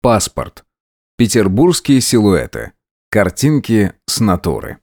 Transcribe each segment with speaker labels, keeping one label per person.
Speaker 1: Паспорт. Петербургские силуэты. Картинки с натуры.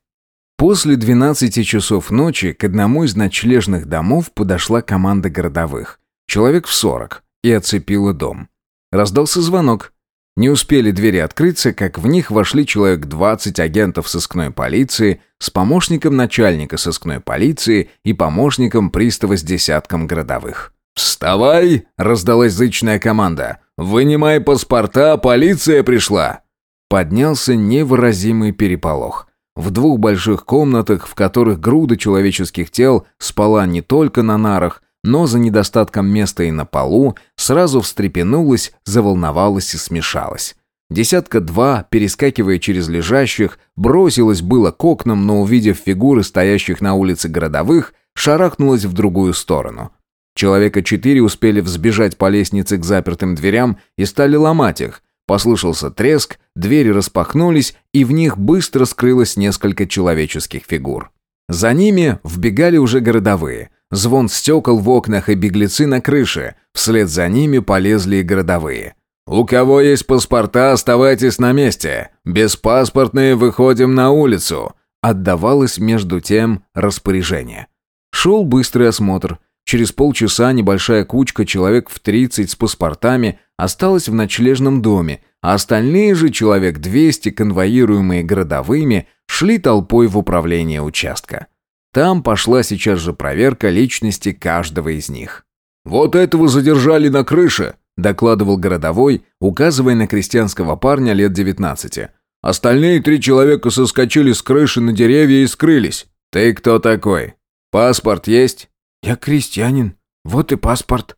Speaker 1: После 12 часов ночи к одному из ночлежных домов подошла команда городовых. Человек в 40. И оцепила дом. Раздался звонок. Не успели двери открыться, как в них вошли человек 20 агентов сыскной полиции с помощником начальника сыскной полиции и помощником пристава с десятком городовых. «Вставай!» – раздалась зычная команда. «Вынимай паспорта, полиция пришла!» Поднялся невыразимый переполох. В двух больших комнатах, в которых груда человеческих тел спала не только на нарах, но за недостатком места и на полу, сразу встрепенулась, заволновалась и смешалась. Десятка-два, перескакивая через лежащих, бросилась было к окнам, но, увидев фигуры стоящих на улице городовых, шарахнулась в другую сторону. Человека четыре успели взбежать по лестнице к запертым дверям и стали ломать их. Послышался треск, двери распахнулись, и в них быстро скрылось несколько человеческих фигур. За ними вбегали уже городовые. Звон стекол в окнах и беглецы на крыше. Вслед за ними полезли и городовые. «У кого есть паспорта, оставайтесь на месте. Беспаспортные выходим на улицу», отдавалось между тем распоряжение. Шел быстрый осмотр. Через полчаса небольшая кучка, человек в 30 с паспортами, осталась в ночлежном доме, а остальные же, человек 200, конвоируемые городовыми, шли толпой в управление участка. Там пошла сейчас же проверка личности каждого из них. «Вот этого задержали на крыше», – докладывал городовой, указывая на крестьянского парня лет 19. «Остальные три человека соскочили с крыши на деревья и скрылись. Ты кто такой? Паспорт есть?»
Speaker 2: «Я крестьянин. Вот и паспорт».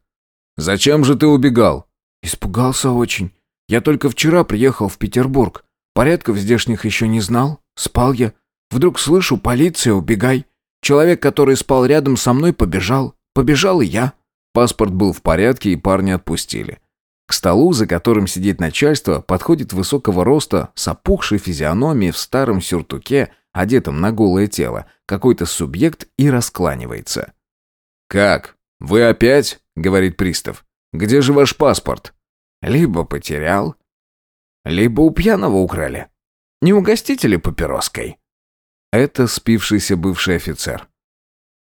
Speaker 1: «Зачем же ты убегал?»
Speaker 2: «Испугался очень. Я только вчера приехал в Петербург. Порядков здешних еще не знал. Спал я. Вдруг слышу, полиция, убегай. Человек, который спал рядом со мной, побежал. Побежал и я».
Speaker 1: Паспорт был в порядке, и парня отпустили. К столу, за которым сидит начальство, подходит высокого роста, с опухшей физиономией в старом сюртуке, одетом на голое тело, какой-то субъект и раскланивается. «Как? Вы опять?» — говорит пристав. «Где же ваш паспорт?»
Speaker 2: «Либо потерял, либо у пьяного украли. Не угостите ли папироской?»
Speaker 1: Это спившийся бывший офицер.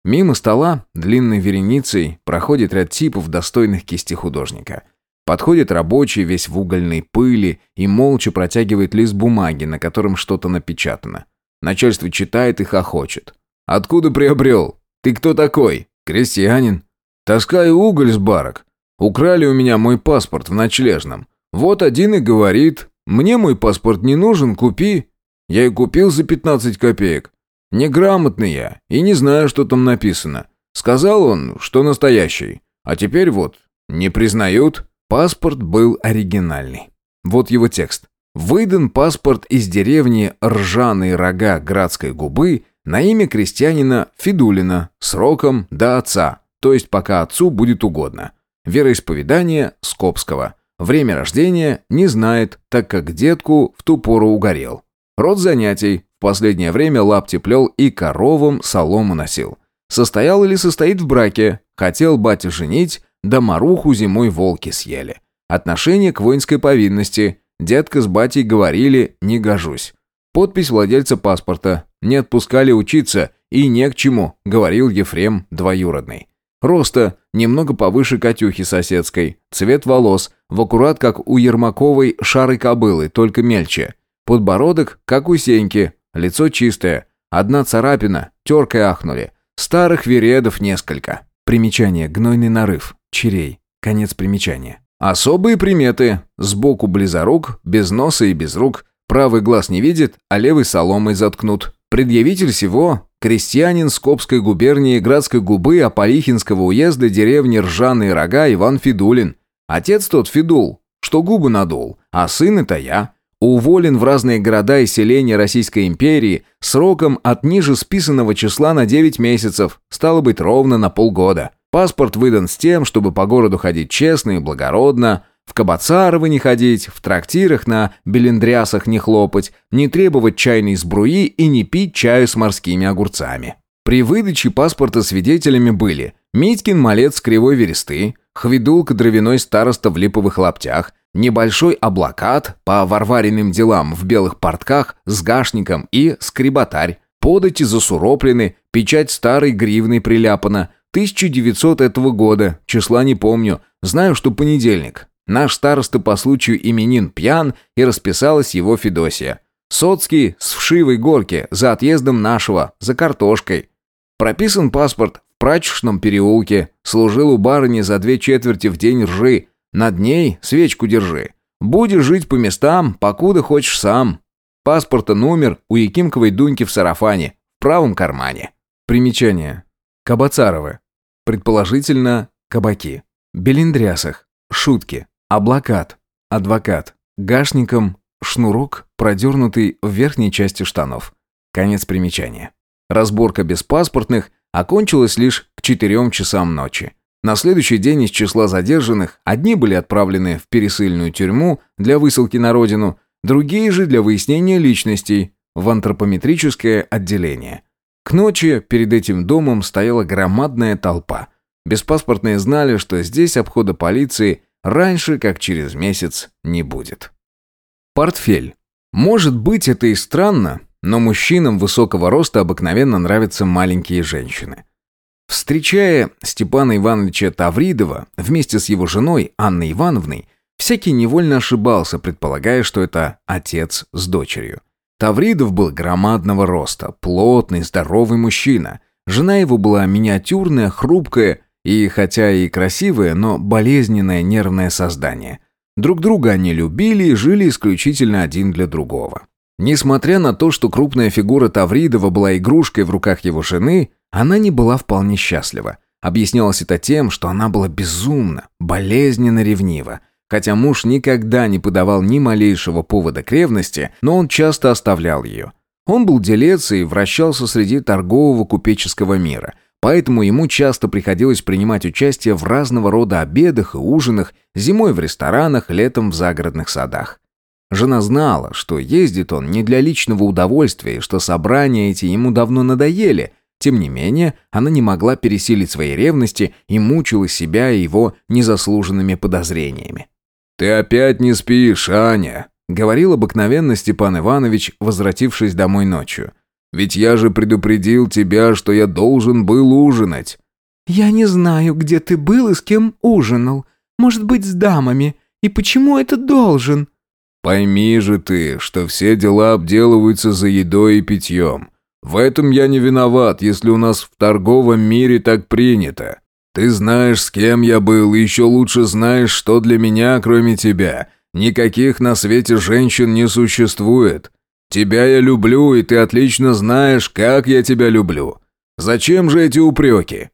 Speaker 1: Мимо стола, длинной вереницей, проходит ряд типов, достойных кисти художника. Подходит рабочий, весь в угольной пыли, и молча протягивает лист бумаги, на котором что-то напечатано. Начальство читает и хохочет. «Откуда приобрел? Ты кто такой? Крестьянин? Таскаю уголь с барок. Украли у меня мой паспорт в ночлежном. Вот один и говорит, мне мой паспорт не нужен, купи. Я и купил за 15 копеек. Неграмотный я и не знаю, что там написано. Сказал он, что настоящий. А теперь вот, не признают. Паспорт был оригинальный. Вот его текст. Выдан паспорт из деревни Ржаные рога Градской губы на имя крестьянина Федулина сроком до отца, то есть пока отцу будет угодно. Вероисповедание Скопского. Время рождения не знает, так как детку в ту пору угорел. Род занятий. В последнее время лапти плел и коровам солому носил. Состоял или состоит в браке. Хотел батя женить, да маруху зимой волки съели. Отношение к воинской повинности. Детка с батей говорили «не гожусь». Подпись владельца паспорта. Не отпускали учиться и не к чему, говорил Ефрем двоюродный. Роста немного повыше Катюхи соседской. Цвет волос в аккурат как у Ермаковой шары кобылы, только мельче. Подбородок, как у Сеньки, лицо чистое. Одна царапина, теркой ахнули. Старых вередов несколько. Примечание, гнойный нарыв, черей. Конец примечания. Особые приметы. Сбоку близорук, без носа и без рук. Правый глаз не видит, а левый соломой заткнут. Предъявитель всего – крестьянин Скопской губернии Градской губы Аполихинского уезда деревни Ржаные рога Иван Федулин. Отец тот Федул, что губы надул, а сын это я уволен в разные города и селения Российской империи сроком от ниже списанного числа на 9 месяцев, стало быть, ровно на полгода. Паспорт выдан с тем, чтобы по городу ходить честно и благородно, в кабацаровы не ходить, в трактирах на белендрясах не хлопать, не требовать чайной сбруи и не пить чаю с морскими огурцами. При выдаче паспорта свидетелями были Митькин малец с Кривой Вересты, хведулка дровяной староста в липовых лаптях, небольшой облакат по варвариным делам в белых портках с гашником и скриботарь, подати засуроплены, печать старой гривной приляпана, 1900 этого года, числа не помню, знаю, что понедельник. Наш староста по случаю именин пьян и расписалась его Федосия. Соцкий с вшивой горки, за отъездом нашего, за картошкой. Прописан паспорт в прачечном переулке, служил у барыни за две четверти в день ржи, над ней свечку держи. Будешь жить по местам, покуда хочешь сам. Паспорта номер у Якимковой Дуньки в сарафане, в правом кармане. Примечание. Кабацаровы. Предположительно, кабаки. Белиндрясах. Шутки. Облакат. Адвокат. Гашником. Шнурок, продернутый в верхней части штанов. Конец примечания. Разборка беспаспортных окончилась лишь к четырем часам ночи. На следующий день из числа задержанных одни были отправлены в пересыльную тюрьму для высылки на родину, другие же для выяснения личностей в антропометрическое отделение. К ночи перед этим домом стояла громадная толпа. Беспаспортные знали, что здесь обхода полиции раньше, как через месяц, не будет. Портфель. Может быть, это и странно, но мужчинам высокого роста обыкновенно нравятся маленькие женщины. Встречая Степана Ивановича Тавридова вместе с его женой Анной Ивановной, всякий невольно ошибался, предполагая, что это отец с дочерью. Тавридов был громадного роста, плотный, здоровый мужчина. Жена его была миниатюрная, хрупкая и, хотя и красивая, но болезненное нервное создание. Друг друга они любили и жили исключительно один для другого. Несмотря на то, что крупная фигура Тавридова была игрушкой в руках его жены, она не была вполне счастлива. Объяснялось это тем, что она была безумно, болезненно ревнива. Хотя муж никогда не подавал ни малейшего повода к ревности, но он часто оставлял ее. Он был делец и вращался среди торгового купеческого мира, поэтому ему часто приходилось принимать участие в разного рода обедах и ужинах, зимой в ресторанах, летом в загородных садах. Жена знала, что ездит он не для личного удовольствия, и что собрания эти ему давно надоели, тем не менее, она не могла пересилить свои ревности и мучила себя и его незаслуженными подозрениями. «Ты опять не спишь, Аня», — говорил обыкновенно Степан Иванович, возвратившись домой ночью. «Ведь я же предупредил тебя, что я должен был ужинать».
Speaker 2: «Я не знаю, где ты был и с кем ужинал. Может быть, с дамами. И почему это должен?»
Speaker 1: «Пойми же ты, что все дела обделываются за едой и питьем. В этом я не виноват, если у нас в торговом мире так принято. Ты знаешь, с кем я был, и еще лучше знаешь, что для меня, кроме тебя, никаких на свете женщин не существует. Тебя я люблю, и ты отлично знаешь, как я тебя люблю. Зачем же эти упреки?»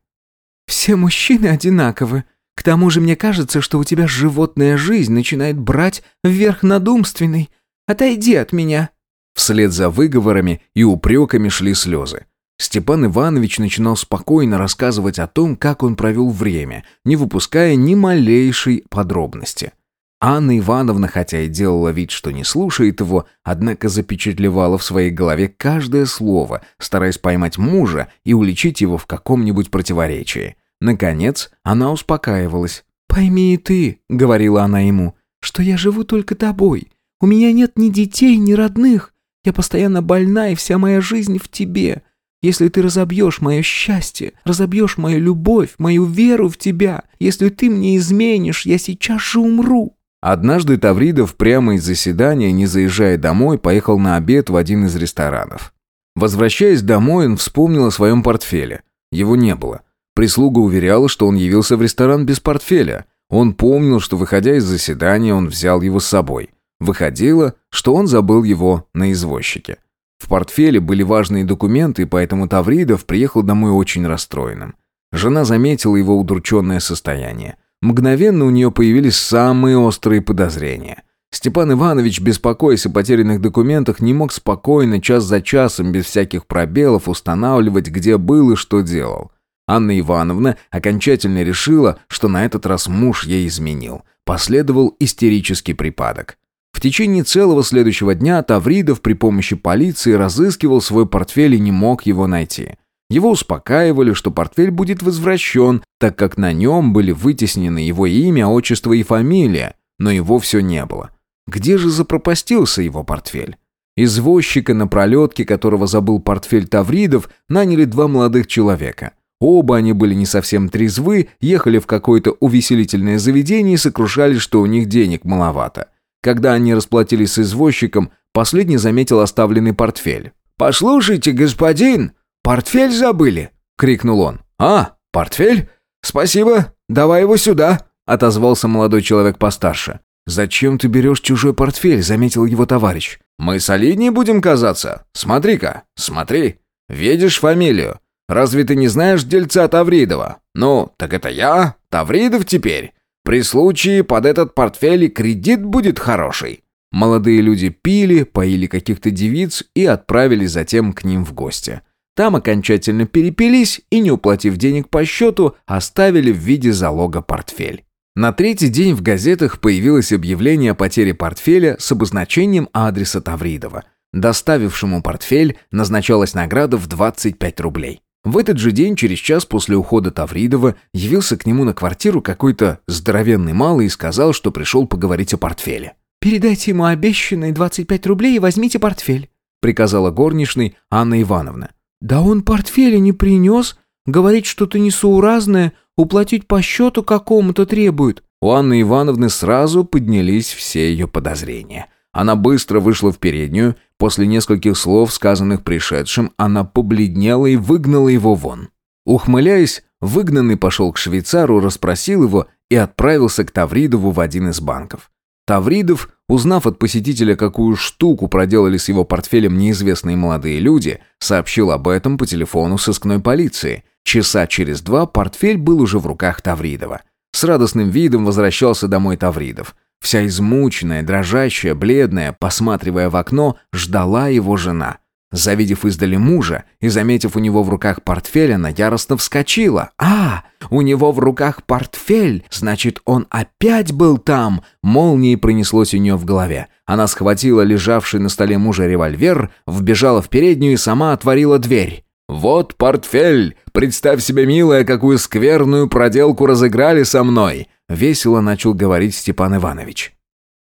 Speaker 2: «Все мужчины одинаковы. К тому же мне кажется, что у тебя животная жизнь начинает брать вверх над умственной. Отойди от меня».
Speaker 1: Вслед за выговорами и упреками шли слезы. Степан Иванович начинал спокойно рассказывать о том, как он провел время, не выпуская ни малейшей подробности. Анна Ивановна, хотя и делала вид, что не слушает его, однако запечатлевала в своей голове каждое слово, стараясь поймать мужа и уличить его в каком-нибудь противоречии. Наконец, она успокаивалась.
Speaker 2: «Пойми и ты», — говорила она ему, — «что я живу только тобой. У меня нет ни детей, ни родных. Я постоянно больна, и вся моя жизнь в тебе. Если ты разобьешь мое счастье, разобьешь мою любовь, мою веру в тебя, если ты мне изменишь, я сейчас же умру».
Speaker 1: Однажды Тавридов прямо из заседания, не заезжая домой, поехал на обед в один из ресторанов. Возвращаясь домой, он вспомнил о своем портфеле. Его не было. Прислуга уверяла, что он явился в ресторан без портфеля. Он помнил, что, выходя из заседания, он взял его с собой. Выходило, что он забыл его на извозчике. В портфеле были важные документы, поэтому Тавридов приехал домой очень расстроенным. Жена заметила его удрученное состояние. Мгновенно у нее появились самые острые подозрения. Степан Иванович, беспокоясь о потерянных документах, не мог спокойно, час за часом, без всяких пробелов, устанавливать, где был и что делал. Анна Ивановна окончательно решила, что на этот раз муж ей изменил. Последовал истерический припадок. В течение целого следующего дня Тавридов при помощи полиции разыскивал свой портфель и не мог его найти. Его успокаивали, что портфель будет возвращен, так как на нем были вытеснены его имя, отчество и фамилия, но его все не было. Где же запропастился его портфель? Извозчика на пролетке, которого забыл портфель Тавридов, наняли два молодых человека. Оба они были не совсем трезвы, ехали в какое-то увеселительное заведение и сокрушались, что у них денег маловато. Когда они расплатились с извозчиком, последний заметил оставленный портфель.
Speaker 2: «Послушайте, господин, портфель забыли!» — крикнул он.
Speaker 1: «А, портфель? Спасибо, давай его сюда!» — отозвался молодой человек постарше. «Зачем ты берешь чужой портфель?» — заметил его товарищ. «Мы солиднее будем казаться. Смотри-ка, смотри. Видишь фамилию? Разве ты не знаешь дельца Тавридова? Ну, так это я, Тавридов теперь. При случае под этот портфель и кредит будет хороший». Молодые люди пили, поили каких-то девиц и отправились затем к ним в гости. Там окончательно перепились и, не уплатив денег по счету, оставили в виде залога портфель. На третий день в газетах появилось объявление о потере портфеля с обозначением адреса Тавридова. Доставившему портфель назначалась награда в 25 рублей. В этот же день, через час после ухода Тавридова, явился к нему на квартиру какой-то здоровенный малый и сказал, что пришел поговорить о портфеле.
Speaker 3: «Передайте ему обещанные 25 рублей и возьмите портфель»,
Speaker 1: приказала горничной Анна Ивановна.
Speaker 3: «Да он портфеля не принес. Говорит, что-то несоуразное, Уплатить по счету какому-то требуют».
Speaker 1: У Анны Ивановны сразу поднялись все ее подозрения. Она быстро вышла в переднюю. После нескольких слов, сказанных пришедшим, она побледнела и выгнала его вон. Ухмыляясь, выгнанный пошел к швейцару, расспросил его и отправился к Тавридову в один из банков. Тавридов, узнав от посетителя, какую штуку проделали с его портфелем неизвестные молодые люди, сообщил об этом по телефону сыскной полиции – Часа через два портфель был уже в руках Тавридова. С радостным видом возвращался домой Тавридов. Вся измученная, дрожащая, бледная, посматривая в окно, ждала его жена. Завидев издали мужа и заметив у него в руках портфель, она яростно вскочила. «А, у него в руках портфель! Значит, он опять был там!» Молнией пронеслось у нее в голове. Она схватила лежавший на столе мужа револьвер, вбежала в переднюю и сама отворила дверь. «Вот портфель! Представь себе, милая, какую скверную проделку разыграли со мной!» Весело начал говорить Степан Иванович.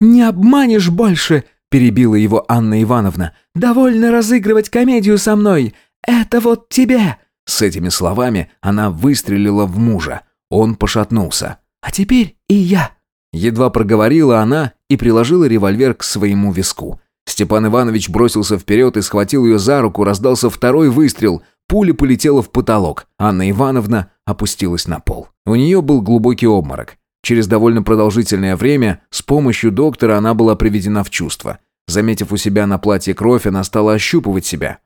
Speaker 3: «Не обманешь больше!» – перебила его Анна Ивановна. «Довольно разыгрывать комедию со мной! Это вот тебе!»
Speaker 1: С этими словами она выстрелила в мужа. Он пошатнулся.
Speaker 3: «А теперь и я!»
Speaker 1: Едва проговорила она и приложила револьвер к своему виску. Степан Иванович бросился вперед и схватил ее за руку, раздался второй выстрел. Пуля полетела в потолок. Анна Ивановна опустилась на пол. У нее был глубокий обморок. Через довольно продолжительное время с помощью доктора она была приведена в чувство. Заметив у себя на платье кровь, она стала ощупывать себя.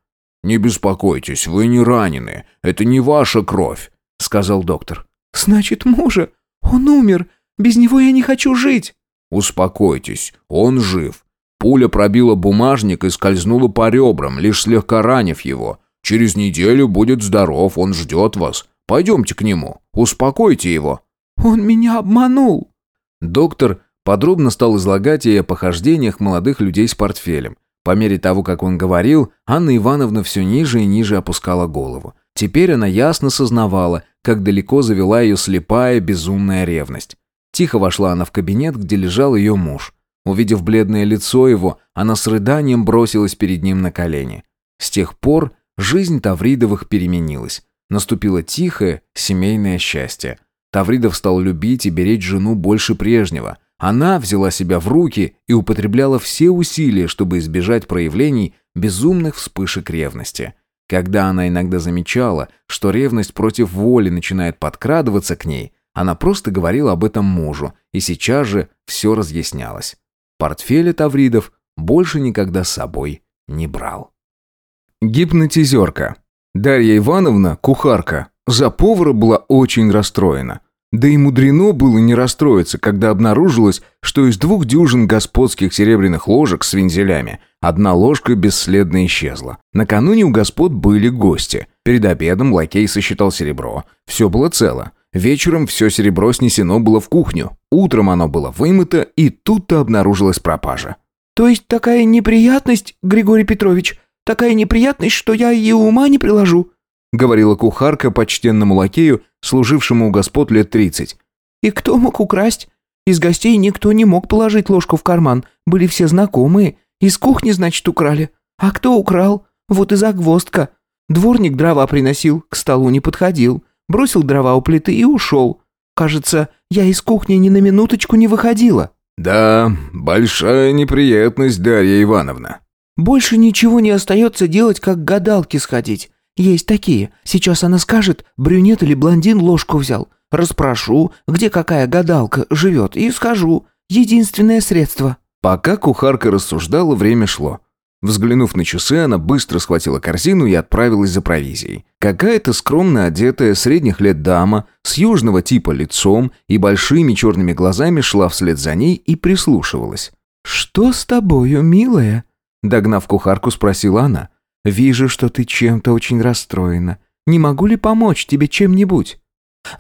Speaker 1: «Не беспокойтесь, вы не ранены. Это не ваша кровь», — сказал доктор.
Speaker 3: «Значит, мужа? Он умер. Без него я не хочу жить».
Speaker 1: «Успокойтесь, он жив. Пуля пробила бумажник и скользнула по ребрам, лишь слегка ранив его. Через неделю будет здоров, он ждет вас. Пойдемте к нему, успокойте его».
Speaker 3: «Он меня обманул».
Speaker 1: Доктор подробно стал излагать ей о похождениях молодых людей с портфелем. По мере того, как он говорил, Анна Ивановна все ниже и ниже опускала голову. Теперь она ясно сознавала, как далеко завела ее слепая, безумная ревность. Тихо вошла она в кабинет, где лежал ее муж. Увидев бледное лицо его, она с рыданием бросилась перед ним на колени. С тех пор жизнь Тавридовых переменилась. Наступило тихое, семейное счастье. Тавридов стал любить и беречь жену больше прежнего. Она взяла себя в руки и употребляла все усилия, чтобы избежать проявлений безумных вспышек ревности. Когда она иногда замечала, что ревность против воли начинает подкрадываться к ней, она просто говорила об этом мужу, и сейчас же все разъяснялось. Портфеля Тавридов больше никогда с собой не брал. Гипнотизерка. Дарья Ивановна, кухарка, за повара была очень расстроена. Да и мудрено было не расстроиться, когда обнаружилось, что из двух дюжин господских серебряных ложек с вензелями одна ложка бесследно исчезла. Накануне у господ были гости. Перед обедом лакей сосчитал серебро. Все было цело. Вечером все серебро снесено было в кухню. Утром оно было вымыто, и тут-то обнаружилась пропажа.
Speaker 3: «То есть такая неприятность, Григорий Петрович, такая неприятность, что я и ума не приложу?»
Speaker 1: Говорила кухарка почтенному лакею, служившему у господ лет тридцать.
Speaker 3: «И кто мог украсть? Из гостей никто не мог положить ложку в карман. Были все знакомые. Из кухни, значит, украли. А кто украл? Вот и загвоздка. Дворник дрова приносил, к столу не подходил. Бросил дрова у плиты и ушел. Кажется, я из кухни ни на минуточку не выходила».
Speaker 1: «Да, большая неприятность, Дарья Ивановна».
Speaker 3: «Больше ничего не остается делать, как к гадалке сходить. Есть такие. Сейчас она скажет, брюнет или блондин ложку взял. Распрошу, где какая гадалка живет, и скажу. Единственное средство».
Speaker 1: Пока кухарка рассуждала, время шло. Взглянув на часы, она быстро схватила корзину и отправилась за провизией. Какая-то скромно одетая, средних лет дама, с южного типа лицом и большими черными глазами шла вслед за ней и прислушивалась.
Speaker 3: «Что с тобою, милая?» Догнав кухарку, спросила она. «Вижу, что ты чем-то очень расстроена. Не могу ли помочь тебе чем-нибудь?»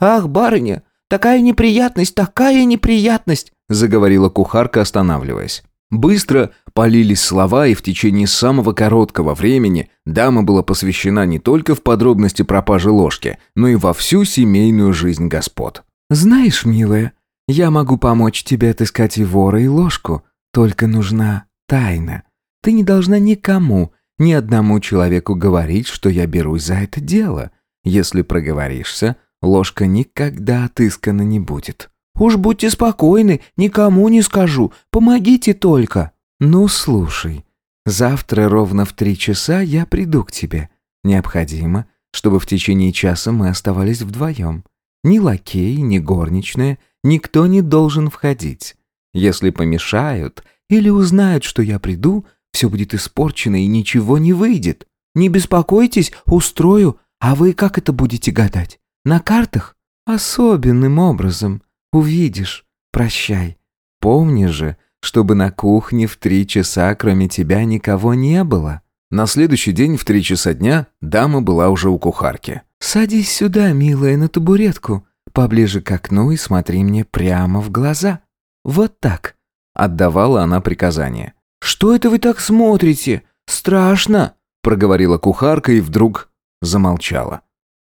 Speaker 3: «Ах, барыня, такая неприятность, такая неприятность!» заговорила кухарка, останавливаясь.
Speaker 1: Быстро полились слова, и в течение самого короткого времени дама была посвящена не только в подробности пропажи ложки, но и во всю семейную жизнь господ.
Speaker 3: «Знаешь, милая, я могу помочь тебе отыскать и вора, и ложку, только нужна тайна. Ты не должна никому, ни одному человеку говорить, что я берусь за это дело. Если проговоришься, ложка никогда отыскана не будет». «Уж будьте спокойны, никому не скажу, помогите только». «Ну, слушай, завтра ровно в три часа я приду к тебе. Необходимо, чтобы в течение часа мы оставались вдвоем. Ни лакей, ни горничная, никто не должен входить. Если помешают или узнают, что я приду, все будет испорчено и ничего не выйдет. Не беспокойтесь, устрою. А вы как это будете гадать? На картах? Особенным образом. Увидишь. Прощай. Помни же, чтобы на кухне в три часа кроме тебя никого не было».
Speaker 1: На следующий день в три часа дня дама была уже у кухарки.
Speaker 3: «Садись сюда, милая, на табуретку, поближе к окну и смотри мне прямо в глаза. Вот так», — отдавала она приказание. «Что это вы так смотрите? Страшно!» — проговорила кухарка и вдруг замолчала.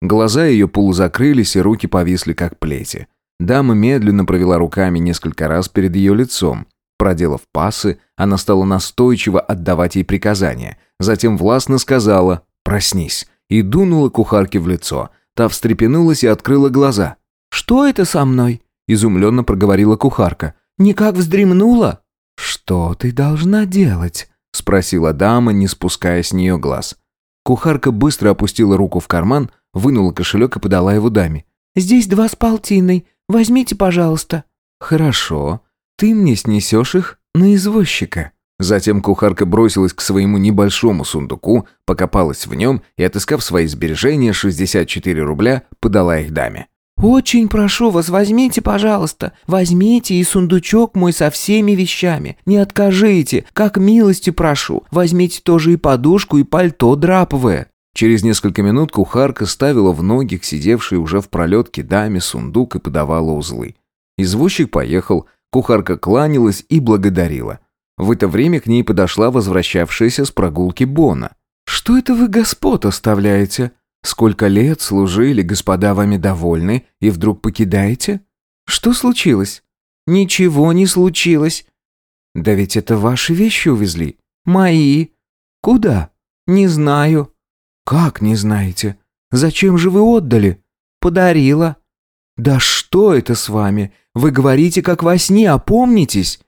Speaker 1: Глаза ее полузакрылись, и руки повисли, как плети. Дама медленно провела руками несколько раз перед ее лицом. Проделав пасы, она стала настойчиво отдавать ей приказания. Затем властно сказала «Проснись» и дунула кухарке в лицо. Та встрепенулась и открыла глаза.
Speaker 3: «Что это со мной?» – изумленно проговорила кухарка. «Никак вздремнула?» «Что ты должна делать?» – спросила дама, не спуская с нее глаз.
Speaker 1: Кухарка быстро опустила руку в карман, вынула кошелек и подала его даме.
Speaker 3: «Здесь два с полтиной. Возьмите, пожалуйста».
Speaker 1: «Хорошо. Ты мне снесешь их на извозчика». Затем кухарка бросилась к своему небольшому сундуку, покопалась в нем и, отыскав свои сбережения, 64 рубля, подала их даме.
Speaker 3: «Очень прошу вас, возьмите, пожалуйста. Возьмите и сундучок мой со всеми вещами. Не откажите, как милости прошу. Возьмите тоже и подушку, и пальто драповое».
Speaker 1: Через несколько минут кухарка ставила в ноги к сидевшей уже в пролетке даме сундук и подавала узлы. Извозчик поехал, кухарка кланялась и благодарила. В это время к ней подошла возвращавшаяся с прогулки Бона.
Speaker 3: «Что это вы господ оставляете? Сколько лет служили, господа вами довольны, и вдруг покидаете? Что случилось?» «Ничего не случилось». «Да ведь это ваши вещи увезли». «Мои». «Куда?» «Не знаю». «Как не знаете? Зачем же вы отдали?» «Подарила». «Да что это с вами? Вы говорите, как во сне, опомнитесь!»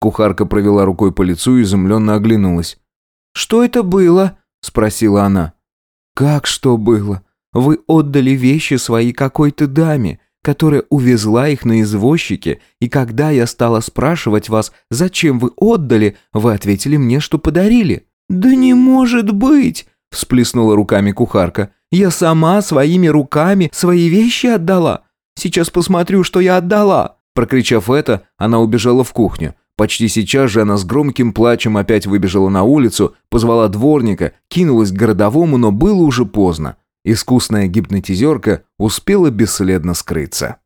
Speaker 1: Кухарка провела рукой по лицу и изумленно оглянулась.
Speaker 3: «Что это было?» – спросила она. «Как что было? Вы отдали вещи свои какой-то даме, которая увезла их на извозчике, и когда я стала спрашивать вас, зачем вы отдали, вы ответили мне, что подарили». «Да не может быть!» всплеснула руками кухарка. «Я сама своими руками свои вещи отдала. Сейчас посмотрю, что я отдала».
Speaker 1: Прокричав это, она убежала в кухню. Почти сейчас же она с громким плачем опять выбежала на улицу, позвала дворника, кинулась к городовому, но было уже поздно. Искусная гипнотизерка успела бесследно скрыться.